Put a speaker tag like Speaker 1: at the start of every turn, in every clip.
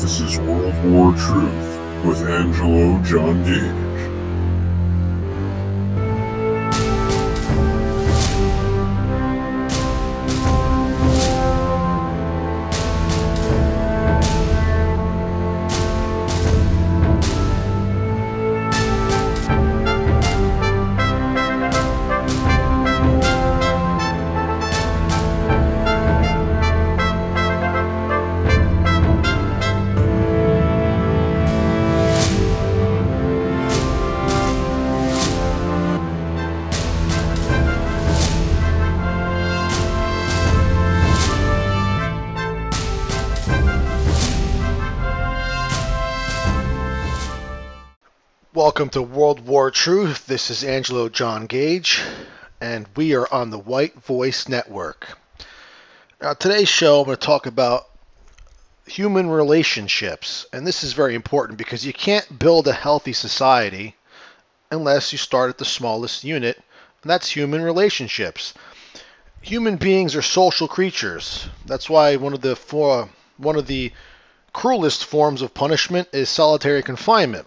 Speaker 1: This is World War Truth with Angelo John Gage.
Speaker 2: Welcome to World War Truth. This is Angelo John Gage, and we are on the White Voice Network. Now, today's show, I'm going to talk about human relationships, and this is very important because you can't build a healthy society unless you start at the smallest unit, and that's human relationships. Human beings are social creatures. That's why one of the for, one of the cruelest forms of punishment is solitary confinement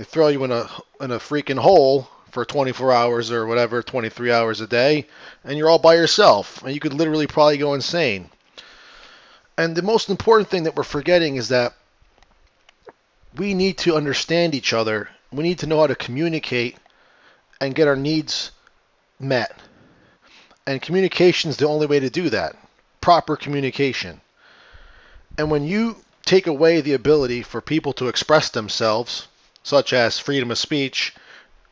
Speaker 2: they throw you in a in a freaking hole for 24 hours or whatever, 23 hours a day, and you're all by yourself, and you could literally probably go insane. And the most important thing that we're forgetting is that we need to understand each other. We need to know how to communicate and get our needs met. And communication is the only way to do that. Proper communication. And when you take away the ability for people to express themselves, such as freedom of speech,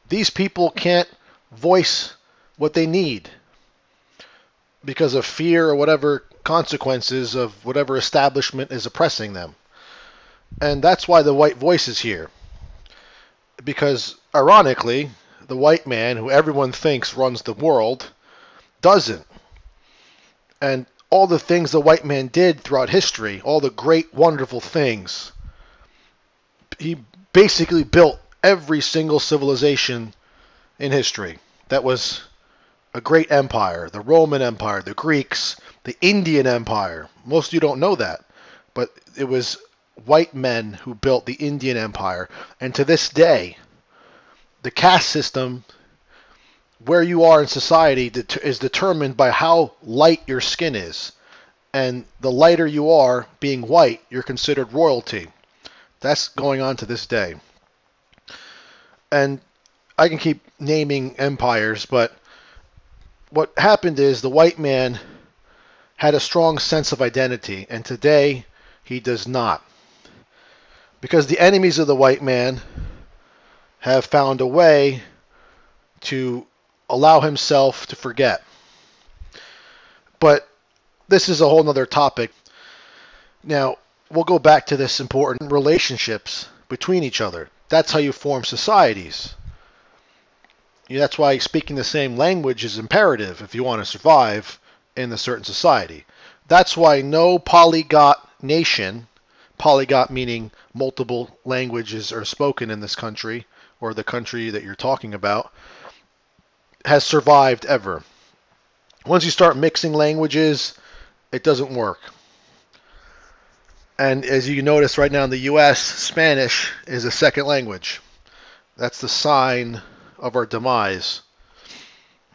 Speaker 2: these people can't voice what they need because of fear or whatever consequences of whatever establishment is oppressing them. And that's why the white voice is here. Because, ironically, the white man, who everyone thinks runs the world, doesn't. And all the things the white man did throughout history, all the great, wonderful things, he basically built every single civilization in history that was a great empire the Roman Empire, the Greeks, the Indian Empire. Most of you don't know that, but it was white men who built the Indian Empire. And to this day, the caste system, where you are in society, is determined by how light your skin is. And the lighter you are, being white, you're considered royalty. That's going on to this day. And I can keep naming empires, but what happened is the white man had a strong sense of identity, and today he does not. Because the enemies of the white man have found a way to allow himself to forget. But this is a whole other topic. Now, we'll go back to this important relationships between each other. That's how you form societies. That's why speaking the same language is imperative if you want to survive in a certain society. That's why no polyglot nation, polyglot meaning multiple languages are spoken in this country or the country that you're talking about, has survived ever. Once you start mixing languages, it doesn't work. And as you notice right now in the U.S., Spanish is a second language. That's the sign of our demise.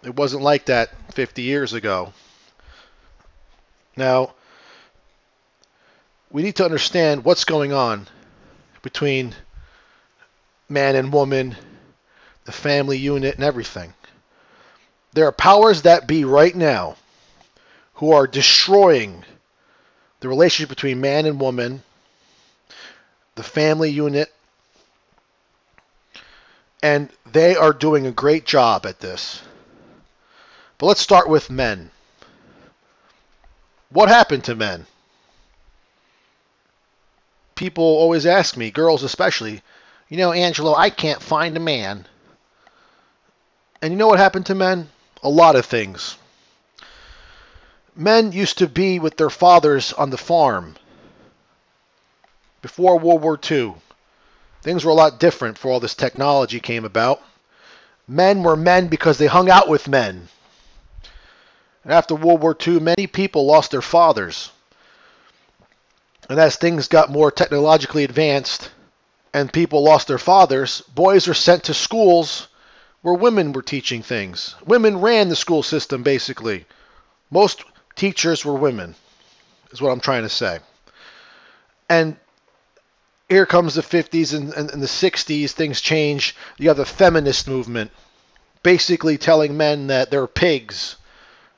Speaker 2: It wasn't like that 50 years ago. Now, we need to understand what's going on between man and woman, the family unit, and everything. There are powers that be right now who are destroying the relationship between man and woman, the family unit, and they are doing a great job at this. But let's start with men. What happened to men? People always ask me, girls especially, you know, Angelo, I can't find a man. And you know what happened to men? A lot of things men used to be with their fathers on the farm before World War II. Things were a lot different before all this technology came about. Men were men because they hung out with men. And after World War II, many people lost their fathers. And as things got more technologically advanced and people lost their fathers, boys were sent to schools where women were teaching things. Women ran the school system basically. Most teachers were women, is what I'm trying to say. And here comes the 50s and, and, and, the 60s, things change. You have the feminist movement, basically telling men that they're pigs,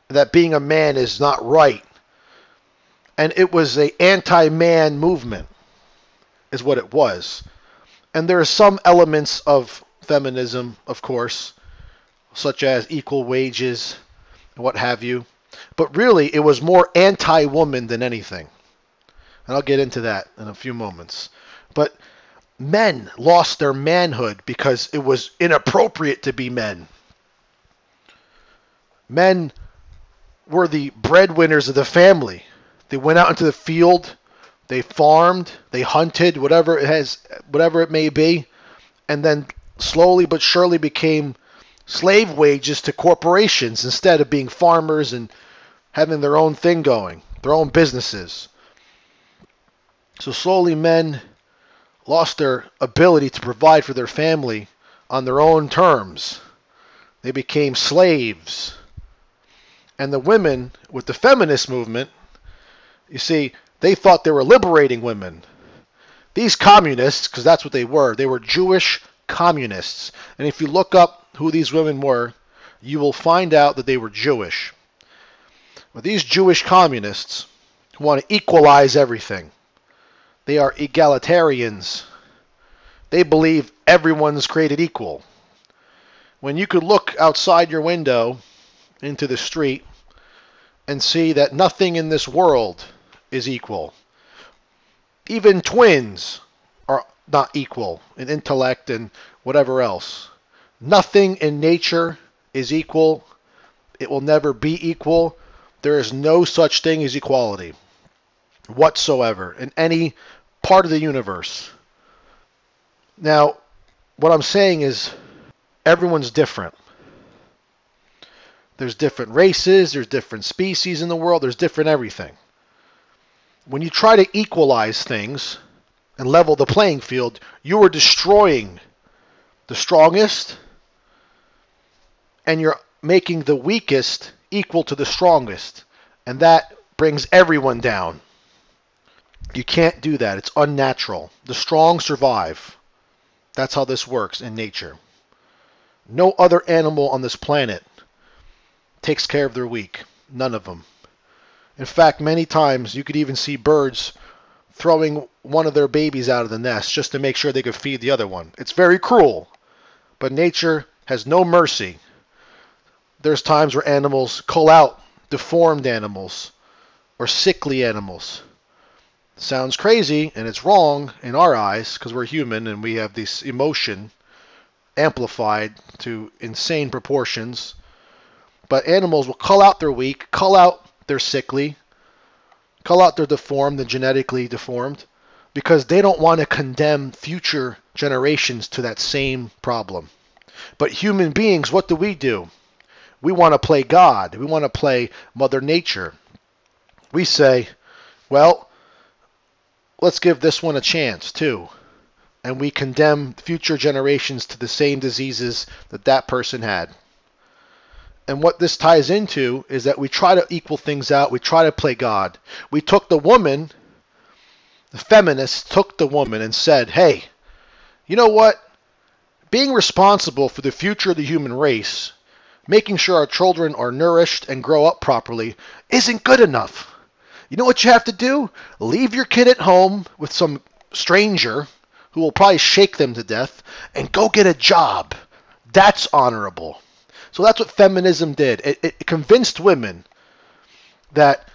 Speaker 2: that being a man is not right. And it was a anti-man movement, is what it was. And there are some elements of feminism, of course, such as equal wages and what have you. But really, it was more anti-woman than anything. And I'll get into that in a few moments. But men lost their manhood because it was inappropriate to be men. Men were the breadwinners of the family. They went out into the field, they farmed, they hunted, whatever it has, whatever it may be, and then slowly but surely became slave wages to corporations instead of being farmers and having their own thing going, their own businesses. So slowly men lost their ability to provide for their family on their own terms. They became slaves. And the women, with the feminist movement, you see, they thought they were liberating women. These communists, because that's what they were, they were Jewish communists. And if you look up who these women were, you will find out that they were Jewish. These Jewish communists who want to equalize everything. They are egalitarians. They believe everyone's created equal. When you could look outside your window into the street and see that nothing in this world is equal. Even twins are not equal in intellect and whatever else. Nothing in nature is equal. It will never be equal. There is no such thing as equality whatsoever in any part of the universe. Now, what I'm saying is everyone's different. There's different races, there's different species in the world, there's different everything. When you try to equalize things and level the playing field, you are destroying the strongest and you're making the weakest equal to the strongest. And that brings everyone down. You can't do that. It's unnatural. The strong survive. That's how this works in nature. No other animal on this planet takes care of their weak. None of them. In fact, many times you could even see birds throwing one of their babies out of the nest just to make sure they could feed the other one. It's very cruel, but nature has no mercy. There's times where animals call out deformed animals or sickly animals sounds crazy and it's wrong in our eyes because we're human and we have this emotion amplified to insane proportions. But animals will call out their weak, call out their sickly, call out their deformed and genetically deformed because they don't want to condemn future generations to that same problem. But human beings, what do we do? We want to play God. We want to play Mother Nature. We say, well, let's give this one a chance too. And we condemn future generations to the same diseases that that person had. And what this ties into is that we try to equal things out. We try to play God. We took the woman, the feminists took the woman and said, hey, you know what? Being responsible for the future of the human race, making sure our children are nourished and grow up properly, isn't good enough. You know what you have to do? Leave your kid at home with some stranger who will probably shake them to death and go get a job. That's honorable. So that's what feminism did. It, it convinced women that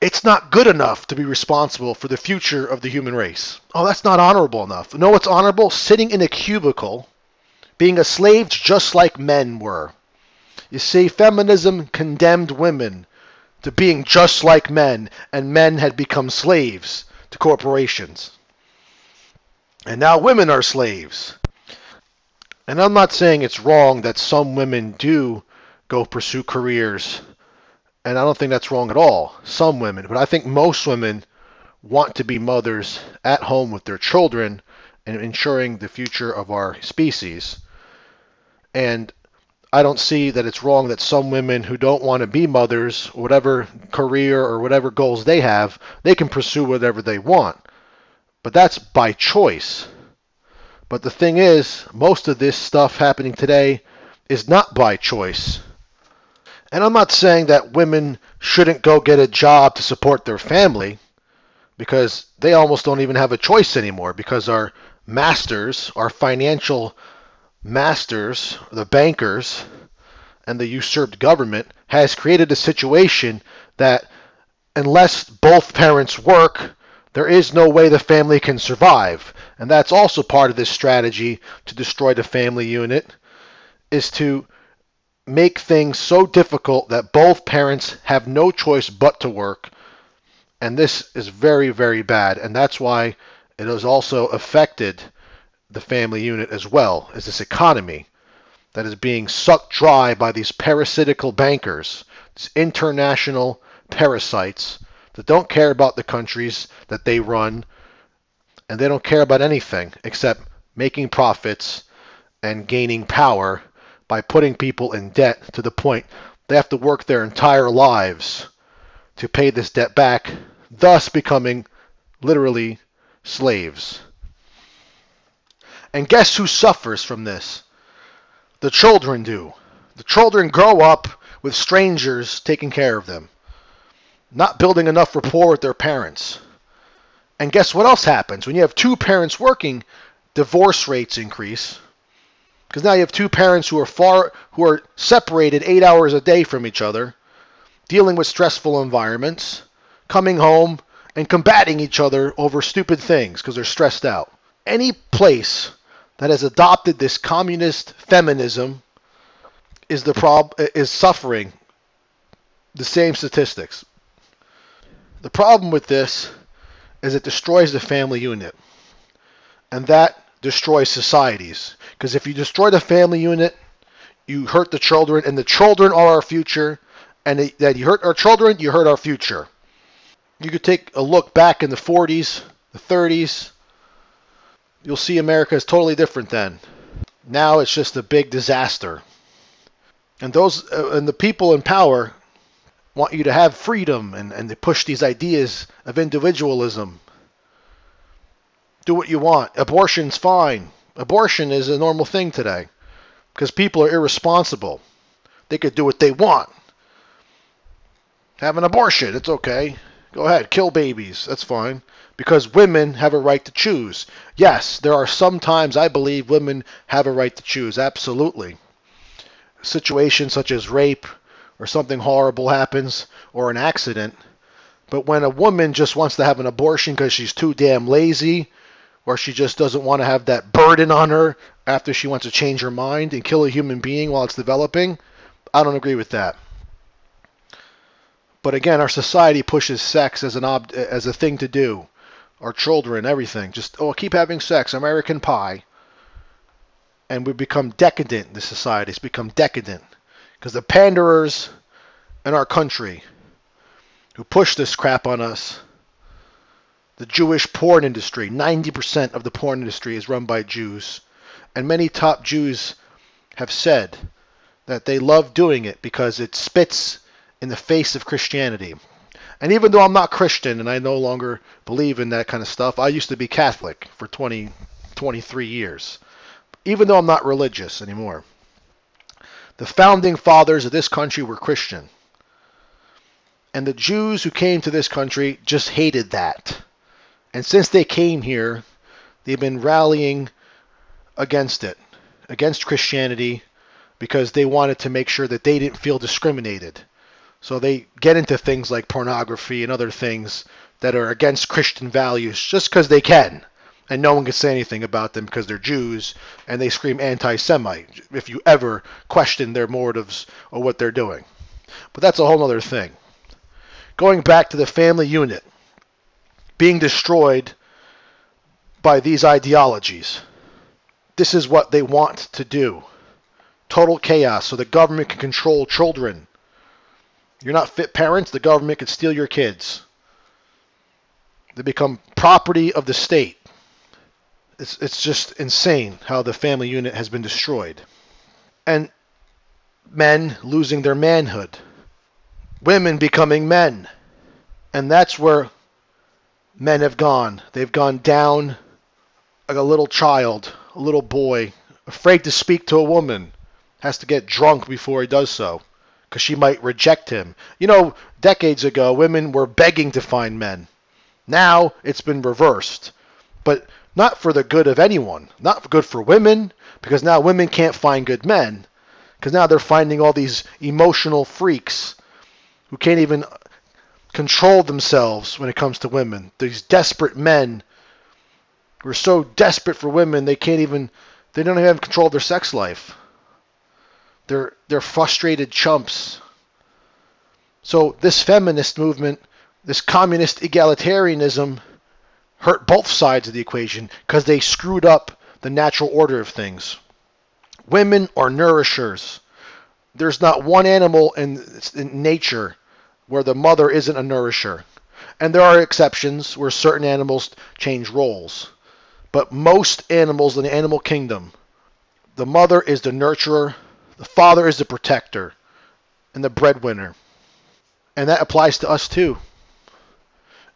Speaker 2: it's not good enough to be responsible for the future of the human race. Oh, that's not honorable enough. No, what's honorable? Sitting in a cubicle, being a slave just like men were. You see, feminism condemned women to being just like men, and men had become slaves to corporations. And now women are slaves. And I'm not saying it's wrong that some women do go pursue careers, and I don't think that's wrong at all. Some women, but I think most women want to be mothers at home with their children and ensuring the future of our species. And I don't see that it's wrong that some women who don't want to be mothers, whatever career or whatever goals they have, they can pursue whatever they want. But that's by choice. But the thing is, most of this stuff happening today is not by choice. And I'm not saying that women shouldn't go get a job to support their family because they almost don't even have a choice anymore because our masters, our financial masters, the bankers, and the usurped government has created a situation that unless both parents work, there is no way the family can survive. And that's also part of this strategy to destroy the family unit is to make things so difficult that both parents have no choice but to work. And this is very, very bad. And that's why it has also affected the family unit as well as this economy that is being sucked dry by these parasitical bankers, these international parasites that don't care about the countries that they run and they don't care about anything except making profits and gaining power by putting people in debt to the point they have to work their entire lives to pay this debt back, thus becoming literally slaves. And guess who suffers from this? The children do. The children grow up with strangers taking care of them, not building enough rapport with their parents. And guess what else happens? When you have two parents working, divorce rates increase. Because now you have two parents who are far who are separated 8 hours a day from each other, dealing with stressful environments, coming home and combating each other over stupid things because they're stressed out. Any place that has adopted this communist feminism is the prob is suffering the same statistics. The problem with this is it destroys the family unit. And that destroys societies. Because if you destroy the family unit, you hurt the children, and the children are our future. And that you hurt our children, you hurt our future. You could take a look back in the 40s, the 30s, you'll see America is totally different then. Now it's just a big disaster. And those uh, and the people in power want you to have freedom and, and they push these ideas of individualism. Do what you want. Abortion's fine. Abortion is a normal thing today because people are irresponsible. They could do what they want. Have an abortion, it's okay. Go ahead, kill babies, that's fine because women have a right to choose. Yes, there are some times I believe women have a right to choose, absolutely. Situations such as rape or something horrible happens or an accident. But when a woman just wants to have an abortion because she's too damn lazy or she just doesn't want to have that burden on her after she wants to change her mind and kill a human being while it's developing, I don't agree with that. But again, our society pushes sex as an ob- as a thing to do our children, everything. Just oh, keep having sex, American Pie, and we become decadent. The society's become decadent because the panderers in our country who push this crap on us. The Jewish porn industry, 90% of the porn industry is run by Jews. And many top Jews have said that they love doing it because it spits in the face of Christianity. And even though I'm not Christian and I no longer believe in that kind of stuff, I used to be Catholic for 20, 23 years. Even though I'm not religious anymore. The founding fathers of this country were Christian. And the Jews who came to this country just hated that. And since they came here, they've been rallying against it, against Christianity, because they wanted to make sure that they didn't feel discriminated. So they get into things like pornography and other things that are against Christian values just because they can. And no one can say anything about them because they're Jews and they scream anti Semite if you ever question their motives or what they're doing. But that's a whole other thing. Going back to the family unit being destroyed by these ideologies. This is what they want to do. Total chaos so the government can control children you're not fit parents, the government could steal your kids. They become property of the state. It's, it's just insane how the family unit has been destroyed. And men losing their manhood, women becoming men. And that's where men have gone. They've gone down like a little child, a little boy, afraid to speak to a woman, has to get drunk before he does so because she might reject him. You know, decades ago, women were begging to find men. Now it's been reversed. But not for the good of anyone. Not good for women, because now women can't find good men. Because now they're finding all these emotional freaks who can't even control themselves when it comes to women. These desperate men who are so desperate for women they can't even they don't even have control of their sex life. They're they're frustrated chumps. So this feminist movement, this communist egalitarianism hurt both sides of the equation because they screwed up the natural order of things. Women are nourishers. There's not one animal in, in nature where the mother isn't a nourisher. And there are exceptions where certain animals change roles. But most animals in the animal kingdom, the mother is the nurturer, the father is the protector, and the breadwinner. And that applies to us too.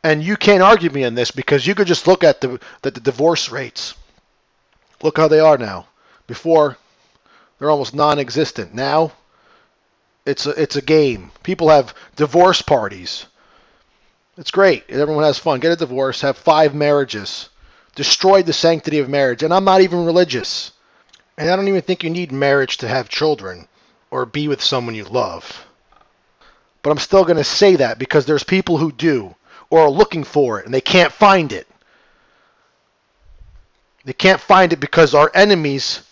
Speaker 2: And you can't argue me on this because you could just look at the, the, the divorce rates. Look how they are now. Before, they're almost non-existent. Now, it's a, it's a game. People have divorce parties. It's great. Everyone has fun. Get a divorce. Have five marriages. Destroy the sanctity of marriage. And I'm not even religious. And I don't even think you need marriage to have children or be with someone you love. But I'm still going to say that because there's people who do or are looking for it and they can't find it. They can't find it because our enemies,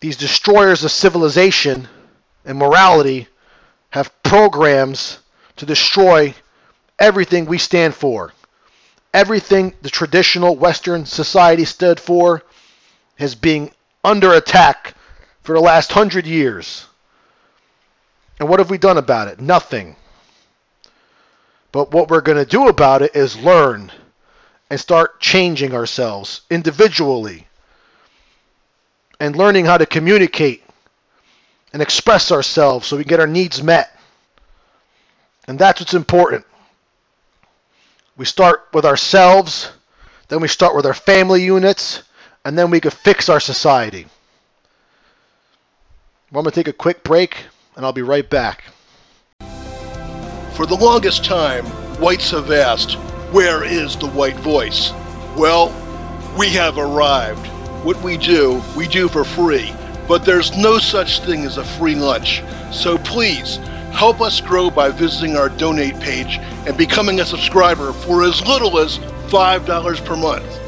Speaker 2: these destroyers of civilization and morality, have programs to destroy everything we stand for. Everything the traditional Western society stood for is being under attack for the last hundred years. And what have we done about it? Nothing. But what we're going to do about it is learn and start changing ourselves individually and learning how to communicate and express ourselves so we get our needs met. And that's what's important. We start with ourselves, then we start with our family units, and then we can fix our society. Well, I'm going to take a quick break, and I'll be right back.
Speaker 3: For the longest time, whites have asked, where is the white voice? Well, we have arrived. What we do, we do for free. But there's no such thing as a free lunch. So please, help us grow by visiting our donate page and becoming a subscriber for as little as $5 per month.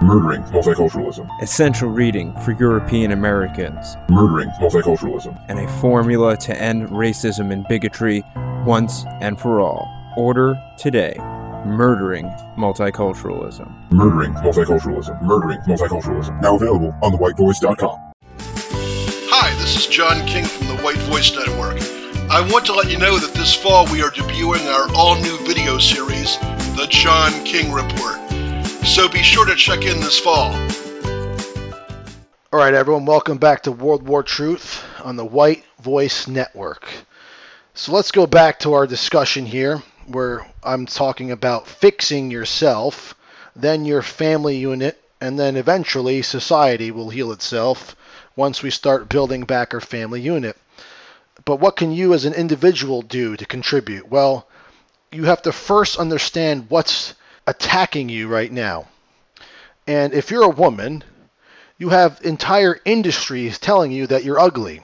Speaker 1: Murdering multiculturalism.
Speaker 4: Essential reading for European Americans.
Speaker 1: Murdering multiculturalism.
Speaker 4: And a formula to end racism and bigotry once and for all. Order today. Murdering Multiculturalism.
Speaker 1: Murdering multiculturalism. Murdering multiculturalism. Now available on thewhitevoice.com.
Speaker 3: Hi, this is John King from the White Voice Network. I want to let you know that this fall we are debuting our all new video series, The John King Report. So be sure to check in this fall.
Speaker 2: All right, everyone, welcome back to World War Truth on the White Voice Network. So let's go back to our discussion here where I'm talking about fixing yourself, then your family unit, and then eventually society will heal itself once we start building back our family unit. But what can you as an individual do to contribute? Well, you have to first understand what's attacking you right now. And if you're a woman, you have entire industries telling you that you're ugly,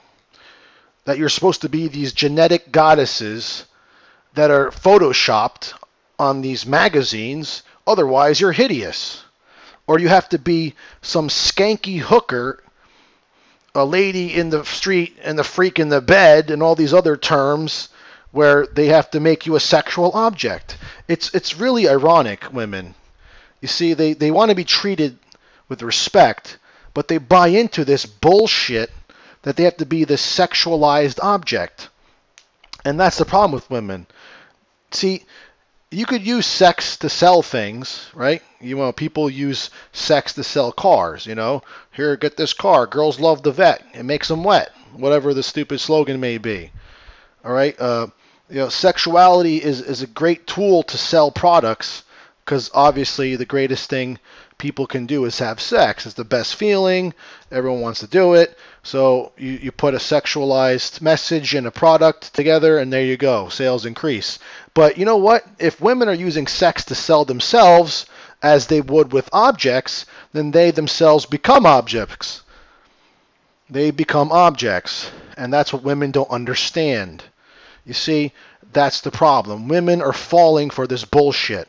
Speaker 2: that you're supposed to be these genetic goddesses that are photoshopped on these magazines, otherwise, you're hideous. Or you have to be some skanky hooker a lady in the street and the freak in the bed and all these other terms where they have to make you a sexual object. It's it's really ironic, women. You see, they, they want to be treated with respect, but they buy into this bullshit that they have to be this sexualized object. And that's the problem with women. See, you could use sex to sell things, right? You know, people use sex to sell cars, you know. Here, get this car. Girls love the vet. It makes them wet. Whatever the stupid slogan may be. All right? Uh, you know, sexuality is, is a great tool to sell products because obviously the greatest thing people can do is have sex. It's the best feeling. Everyone wants to do it. So you, you put a sexualized message and a product together, and there you go. Sales increase. But you know what? If women are using sex to sell themselves as they would with objects, then they themselves become objects. They become objects. And that's what women don't understand. You see, that's the problem. Women are falling for this bullshit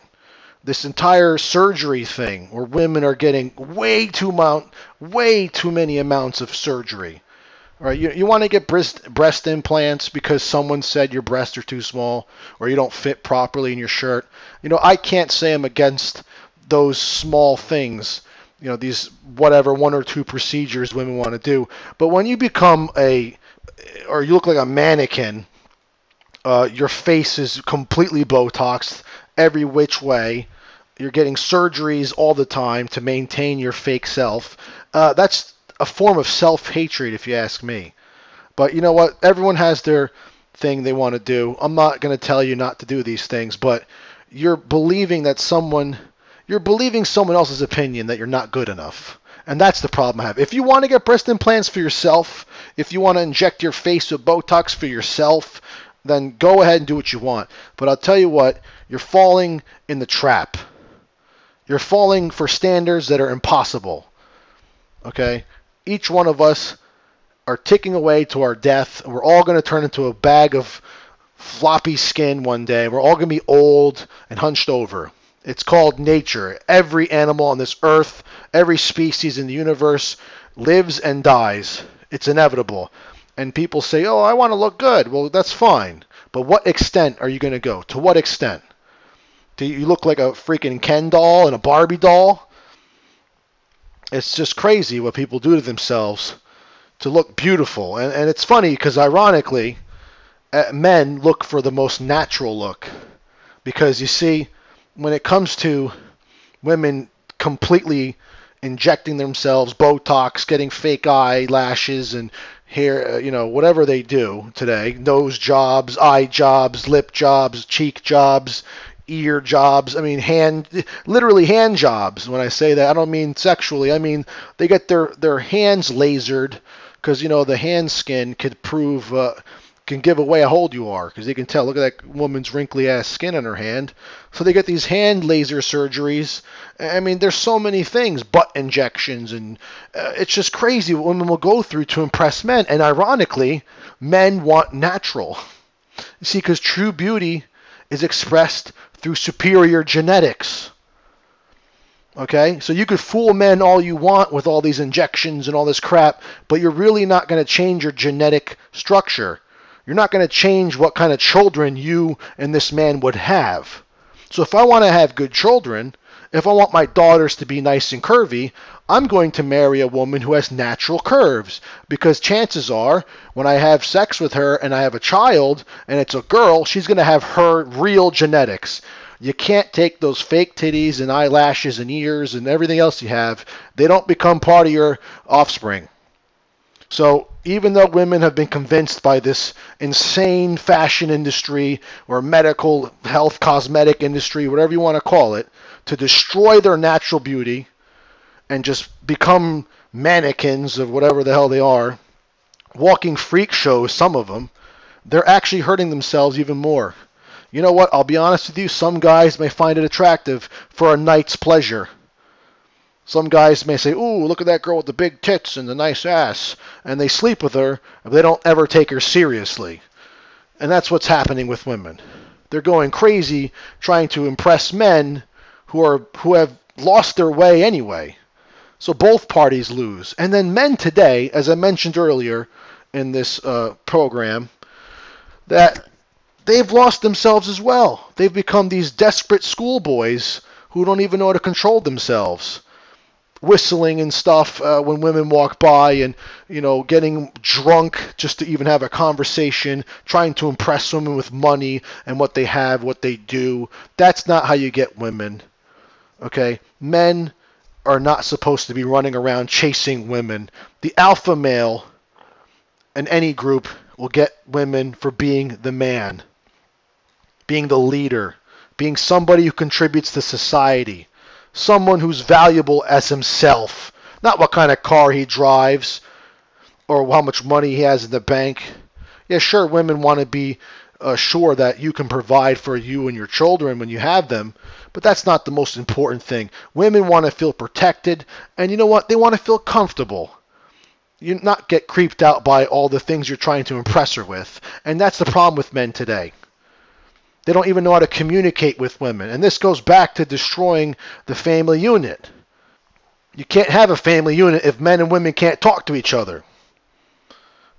Speaker 2: this entire surgery thing where women are getting way too amount, way too many amounts of surgery. All right, you, you want to get breast, breast implants because someone said your breasts are too small or you don't fit properly in your shirt. You know, I can't say I'm against those small things. You know, these whatever one or two procedures women want to do. But when you become a, or you look like a mannequin, uh, your face is completely Botoxed every which way you're getting surgeries all the time to maintain your fake self. Uh, that's a form of self hatred, if you ask me. But you know what? Everyone has their thing they want to do. I'm not going to tell you not to do these things, but you're believing that someone, you're believing someone else's opinion that you're not good enough. And that's the problem I have. If you want to get breast implants for yourself, if you want to inject your face with Botox for yourself, then go ahead and do what you want. But I'll tell you what, you're falling in the trap. You're falling for standards that are impossible. Okay? Each one of us are ticking away to our death, we're all going to turn into a bag of floppy skin one day. We're all going to be old and hunched over. It's called nature. Every animal on this earth, every species in the universe lives and dies. It's inevitable. And people say, oh, I want to look good. Well, that's fine. But what extent are you going to go? To what extent? Do you look like a freaking Ken doll and a Barbie doll? It's just crazy what people do to themselves to look beautiful. And, and it's funny because, ironically, uh, men look for the most natural look. Because you see, when it comes to women completely injecting themselves Botox, getting fake eyelashes and hair, uh, you know, whatever they do today, nose jobs, eye jobs, lip jobs, cheek jobs, ear jobs. I mean, hand, literally hand jobs. When I say that, I don't mean sexually. I mean they get their their hands lasered because you know the hand skin could prove uh, can give away how old you are because they can tell. Look at that woman's wrinkly ass skin on her hand. So they get these hand laser surgeries. I mean, there's so many things, butt injections, and uh, it's just crazy what women will go through to impress men. And ironically, men want natural. You see, because true beauty is expressed through superior genetics. Okay? So you could fool men all you want with all these injections and all this crap, but you're really not going to change your genetic structure. You're not going to change what kind of children you and this man would have. So if I want to have good children, if I want my daughters to be nice and curvy, I'm going to marry a woman who has natural curves because chances are when I have sex with her and I have a child and it's a girl, she's going to have her real genetics. You can't take those fake titties and eyelashes and ears and everything else you have. They don't become part of your offspring. So even though women have been convinced by this insane fashion industry or medical health cosmetic industry, whatever you want to call it, to destroy their natural beauty and just become mannequins of whatever the hell they are, walking freak shows, some of them, they're actually hurting themselves even more. You know what? I'll be honest with you. Some guys may find it attractive for a night's pleasure. Some guys may say, "Ooh, look at that girl with the big tits and the nice ass," and they sleep with her, but they don't ever take her seriously. And that's what's happening with women. They're going crazy trying to impress men who are who have lost their way anyway. So both parties lose. And then men today, as I mentioned earlier in this uh, program, that they've lost themselves as well. They've become these desperate schoolboys who don't even know how to control themselves. Whistling and stuff uh, when women walk by, and you know, getting drunk just to even have a conversation, trying to impress women with money and what they have, what they do. That's not how you get women. Okay, men are not supposed to be running around chasing women. The alpha male in any group will get women for being the man, being the leader, being somebody who contributes to society, someone who's valuable as himself, not what kind of car he drives or how much money he has in the bank. Yeah, sure, women want to be uh, sure that you can provide for you and your children when you have them, but that's not the most important thing. Women want to feel protected, and you know what? They want to feel comfortable. You not get creeped out by all the things you're trying to impress her with, and that's the problem with men today. They don't even know how to communicate with women, and this goes back to destroying the family unit. You can't have a family unit if men and women can't talk to each other.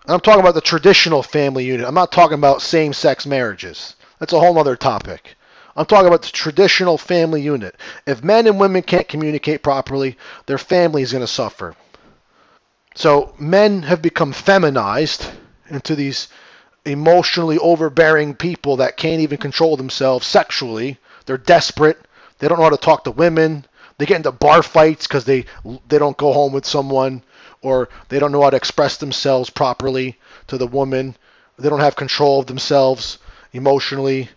Speaker 2: I'm talking about the traditional family unit. I'm not talking about same sex marriages. That's a whole other topic. I'm talking about the traditional family unit. If men and women can't communicate properly, their family is going to suffer. So men have become feminized into these emotionally overbearing people that can't even control themselves sexually. They're desperate. They don't know how to talk to women. They get into bar fights because they they don't go home with someone or they don't know how to express themselves properly to the woman. They don't have control of themselves emotionally,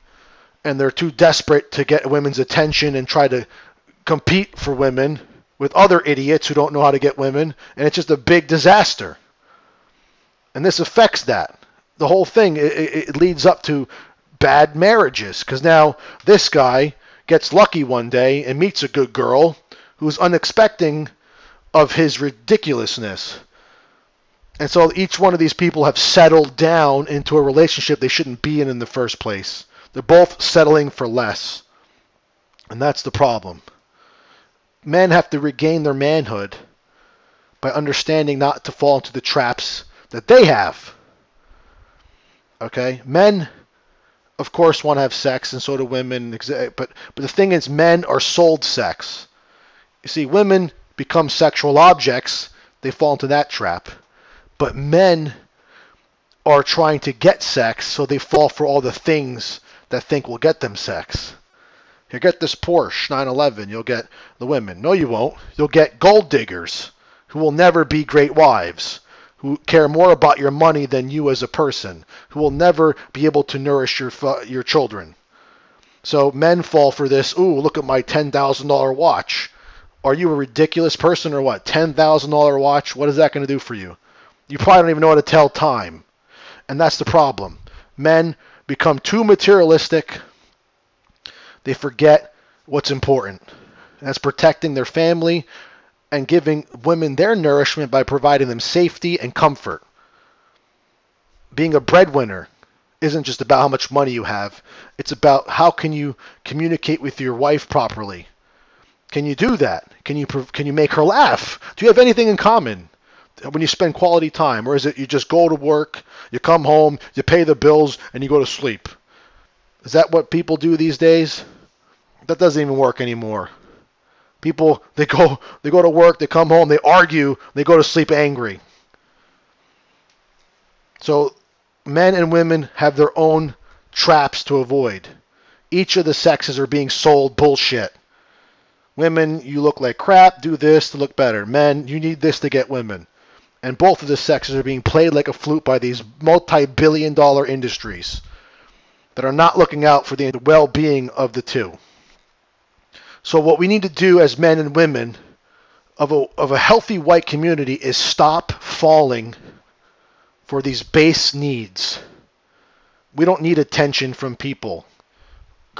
Speaker 2: and they're too desperate to get women's attention and try to compete for women with other idiots who don't know how to get women, and it's just a big disaster. And this affects that. The whole thing it, it leads up to bad marriages because now this guy gets lucky one day and meets a good girl who's unexpecting of his ridiculousness. And so each one of these people have settled down into a relationship they shouldn't be in in the first place. They're both settling for less. And that's the problem. Men have to regain their manhood by understanding not to fall into the traps that they have. Okay? Men of course want to have sex and so do women, but but the thing is men are sold sex. You see, women become sexual objects, they fall into that trap. But men are trying to get sex, so they fall for all the things that think will get them sex. You get this Porsche 911, you'll get the women. No, you won't. You'll get gold diggers who will never be great wives, who care more about your money than you as a person, who will never be able to nourish your your children. So men fall for this. Ooh, look at my ten thousand dollar watch. Are you a ridiculous person or what? $10,000 watch? What is that going to do for you? You probably don't even know how to tell time. And that's the problem. Men become too materialistic. They forget what's important. That's protecting their family and giving women their nourishment by providing them safety and comfort. Being a breadwinner isn't just about how much money you have. It's about how can you communicate with your wife properly can you do that? Can you can you make her laugh? Do you have anything in common when you spend quality time, or is it you just go to work, you come home, you pay the bills, and you go to sleep? Is that what people do these days? That doesn't even work anymore. People they go they go to work, they come home, they argue, they go to sleep angry. So men and women have their own traps to avoid. Each of the sexes are being sold bullshit. Women, you look like crap, do this to look better. Men, you need this to get women. And both of the sexes are being played like a flute by these multi billion dollar industries that are not looking out for the well being of the two. So, what we need to do as men and women of a, of a healthy white community is stop falling for these base needs. We don't need attention from people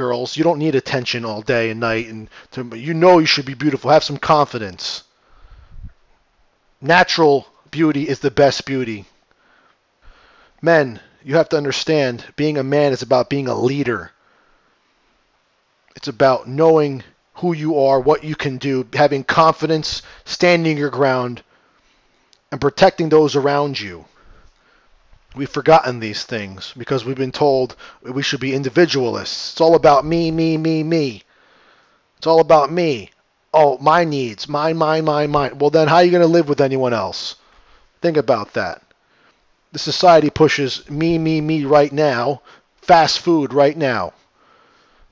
Speaker 2: girls. You don't need attention all day and night, and to, you know you should be beautiful. Have some confidence. Natural beauty is the best beauty. Men, you have to understand, being a man is about being a leader. It's about knowing who you are, what you can do, having confidence, standing your ground, and protecting those around you. We've forgotten these things because we've been told we should be individualists. It's all about me, me, me, me. It's all about me. Oh, my needs, my, my, my, my. Well, then how are you going to live with anyone else? Think about that. The society pushes me, me, me right now, fast food right now.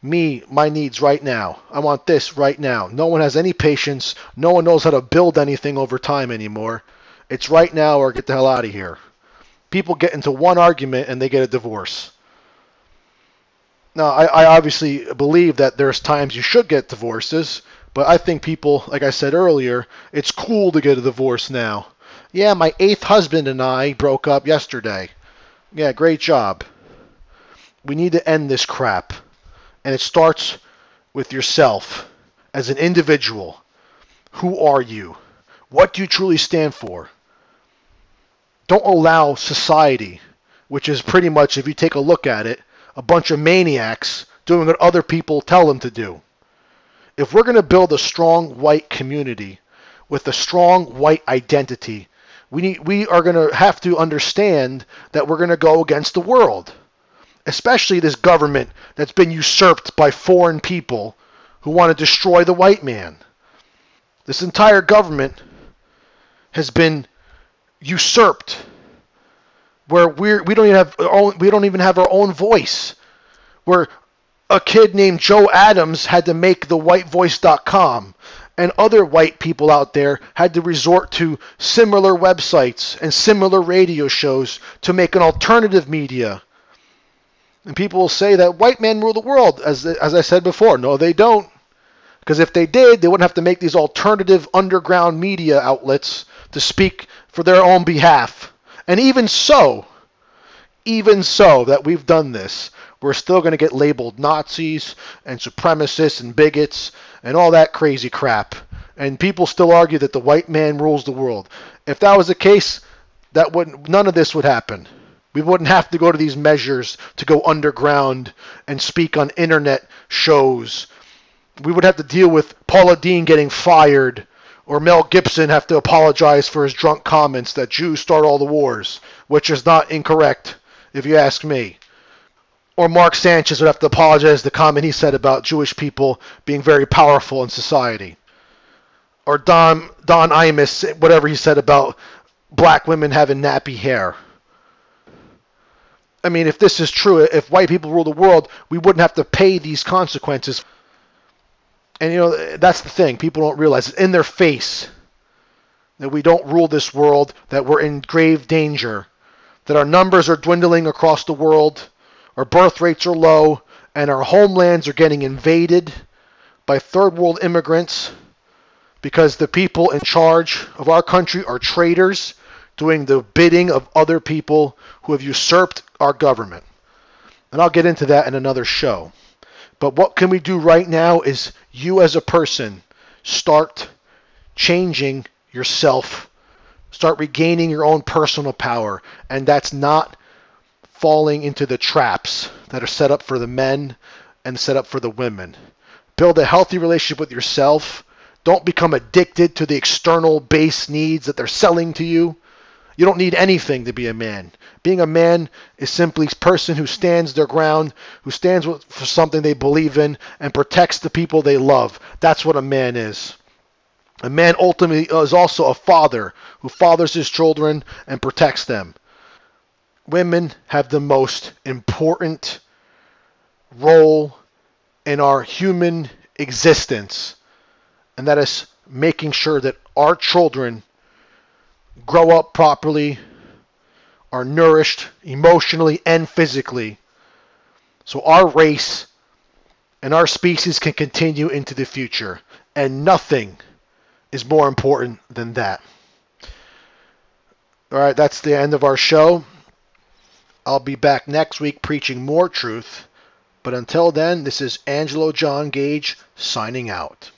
Speaker 2: Me, my needs right now. I want this right now. No one has any patience. No one knows how to build anything over time anymore. It's right now or get the hell out of here. People get into one argument and they get a divorce. Now, I, I obviously believe that there's times you should get divorces, but I think people, like I said earlier, it's cool to get a divorce now. Yeah, my eighth husband and I broke up yesterday. Yeah, great job. We need to end this crap. And it starts with yourself as an individual. Who are you? What do you truly stand for? Don't allow society, which is pretty much, if you take a look at it, a bunch of maniacs doing what other people tell them to do. If we're going to build a strong white community with a strong white identity, we need, we are going to have to understand that we're going to go against the world, especially this government that's been usurped by foreign people who want to destroy the white man. This entire government has been usurped where we're we don't even have our own, we don't even have our own voice where a kid named Joe Adams had to make the whitevoice.com and other white people out there had to resort to similar websites and similar radio shows to make an alternative media. And people will say that white men rule the world, as, as I said before. No, they don't. Because if they did, they wouldn't have to make these alternative underground media outlets to speak for their own behalf. And even so, even so that we've done this, we're still going to get labeled Nazis and supremacists and bigots and all that crazy crap. And people still argue that the white man rules the world. If that was the case, that would none of this would happen. We wouldn't have to go to these measures to go underground and speak on internet shows. We would have to deal with Paula Deen getting fired or Mel Gibson have to apologize for his drunk comments that Jews start all the wars, which is not incorrect if you ask me or Mark Sanchez would have to apologize the comment he said about Jewish people being very powerful in society. Or Don Don Imus, whatever he said about black women having nappy hair. I mean, if this is true, if white people rule the world, we wouldn't have to pay these consequences. And you know, that's the thing. People don't realize it's in their face that we don't rule this world, that we're in grave danger, that our numbers are dwindling across the world our birth rates are low, and our homelands are getting invaded by third world immigrants because the people in charge of our country are traitors doing the bidding of other people who have usurped our government. And I'll get into that in another show. But what can we do right now is you as a person start changing yourself, start regaining your own personal power. And that's not falling into the traps that are set up for the men and set up for the women. Build a healthy relationship with yourself. Don't become addicted to the external base needs that they're selling to you. You don't need anything to be a man. Being a man is simply a person who stands their ground, who stands for something they believe in, and protects the people they love. That's what a man is. A man ultimately is also a father who fathers his children and protects them women have the most important role in our human existence, and that is making sure that our children grow up properly, are nourished emotionally and physically, so our race and our species can continue into the future. And nothing is more important than that. All right, that's the end of our show. I'll be back next week preaching more truth. But until then, this is Angelo John Gage signing out.